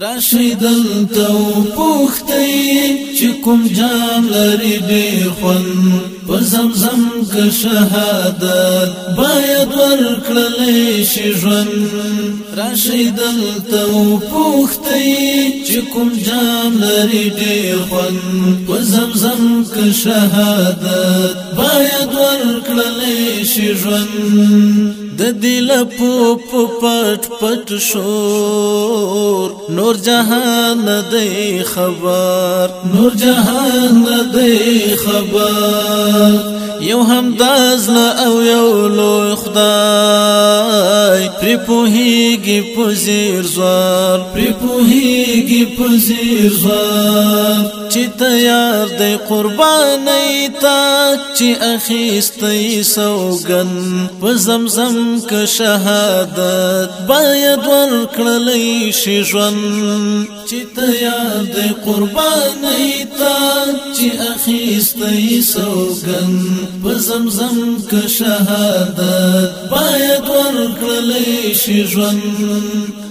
راشدل تو پوښتې چې کوم جام لري ډېر خوند په زمزم که شهادت باید ورکړلې شي ژوند راشي دلته وپوښتئ چې کوم جام لري ډېر خوند په زمزم که شهادت باید ورکړلې شي ژوند د دل په پټ پټ شور نور جهان دې خبر نور جهان دې خبر یو هم داز نه او یو لوی خدای پر پوهیږي پزیر زوال پر پوهیږي پزیر زوال چې تیار دی قرباني تا چې اخیستې سوګن په زمزم ک شهادت باید ورکړلې شي ژوند چې تیار دی قرباني تا چې اخیستې سوګن په زمزم ک شهادت باید ورکړلې شي ژوند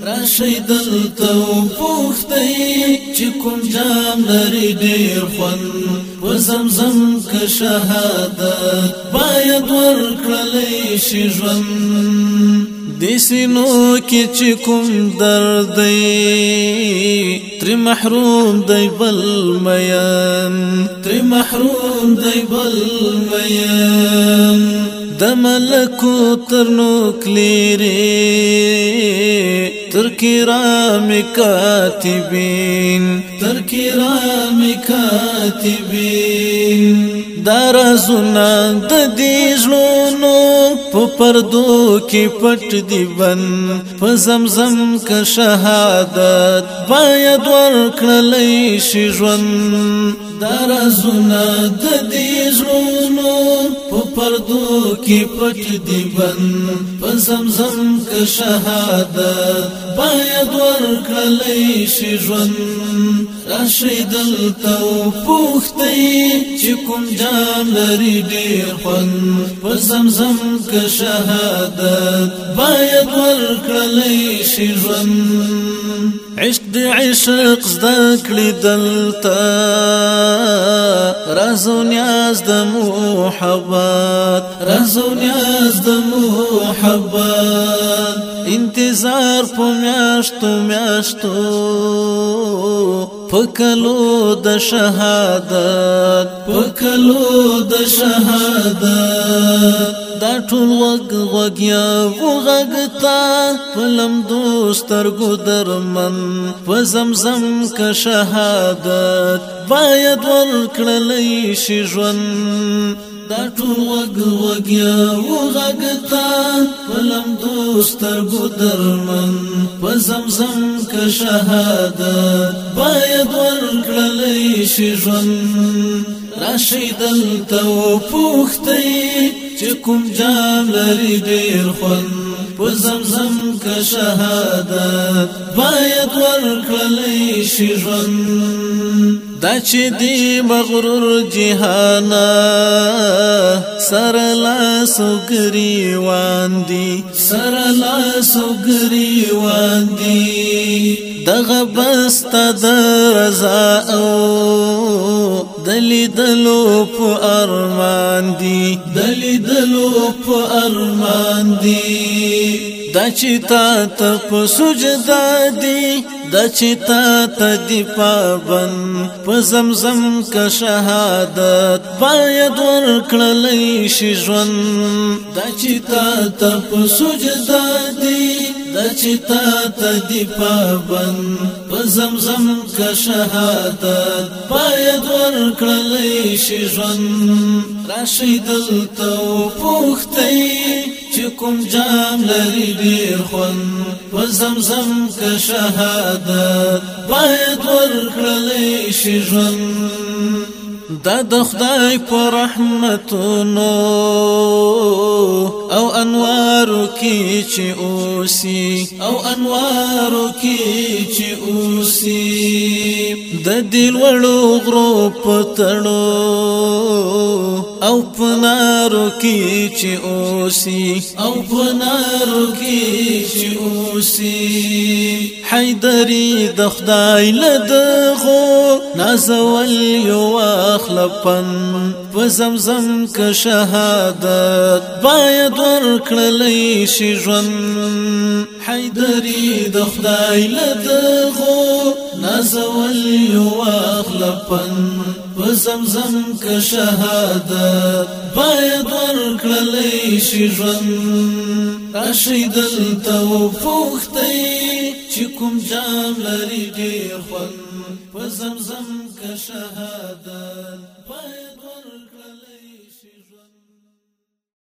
راشي دلته وپوښتې چې کوم جام لري ډیر خوند و زمزم که شهادت باید ورکړلی شي ژوند دیسینو کې چې کوم درد دی تر محروم دی بل میان تر محروم دی بل میان د ملکو تر نوک لري تر کرام کاتبین تر کرام کاتبین دار زنا د دې ژوندو په پردو کې پټ دی بن په زمزم کا شهادت باید ورکړلې شي ژوند دار زنا د دې ژوندو پردو کی پټ دی بند په زمزم که شهادت باید ورکړلی شي ژوند راشي دلته وپوښتئ چې کوم جام لري ډېر خوند په زمزم که شهادت باید ورکړلی شي ژوند عشق دی عشق زده کړی دلته رازو نیاز د محبت رازو نیاز د محبت انتظار په میاشتو میاشتو پکلو د شهادت پکلو د شهادت دا ټول وګ وګیا وګغتا فلم دوستر ګدرمن په زمزم کا شهادت باید ور کړلې شي ژوند دا ټول وګ وګیا وغږتا فلم دوستر ګدرمن په زمزم ک شهادت باید ورکړلې شي ژوند راشدل تو پوختې چې کوم جام لري ډیر خوند په زمزم که شهادت باید ورکړلی شي ژوند دا چې دی مغرور جهانا سر لا سګری واندی سر لا سګری واندی دغه بست د رضا او دلیدلو په ارمان دی دلیدلو په ارمان دی د چتا ته په سجدا دی د چتا ته دی پابن په زمزم کا شهادت باید ورکړلې شي ژوند د چتا ته په سجدا دی چې تا ته دی پابند په زمزم کا شهادت پاید ور کړلې شي ژوند راشد تو پوختي چې کوم جام لري ډیر خون په زمزم کا شهادت باید ور کړلې شي ژوند دا د خدای په رحمتونو او انوارو کې چې اوسي او انوارو کې چې اوسي د دل وړو غرو پتړو او پنارو کې چې اوسي او پنارو کې چې اوسي حیدری د خدای له دغو نازول یو اخله پن په زمزم که شهادت باید ورکړلی شي ژوند حیدری د خدای له دغو نازول یو اخله پن په زمزم که شهادت باید ورکړلی شي ژوند راشي دلته وپوښتئ چې کوم جام لري ډیر خوند په زمزم کا شهادت